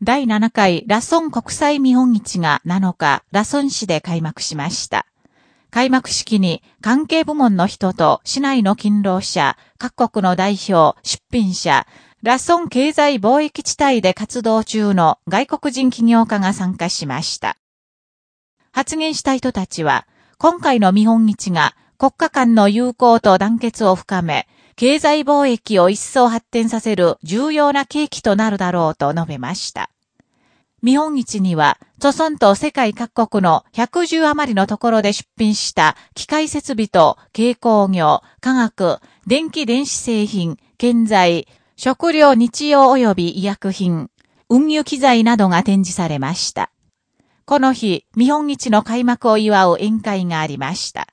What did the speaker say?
第7回ラソン国際見本市が7日、ラソン市で開幕しました。開幕式に関係部門の人と市内の勤労者、各国の代表、出品者、ラソン経済貿易地帯で活動中の外国人起業家が参加しました。発言した人たちは、今回の見本市が国家間の友好と団結を深め、経済貿易を一層発展させる重要な契機となるだろうと述べました。見本市には、著村と世界各国の110余りのところで出品した機械設備と軽工業、科学、電気電子製品、建材、食料日用及び医薬品、運輸機材などが展示されました。この日、見本市の開幕を祝う宴会がありました。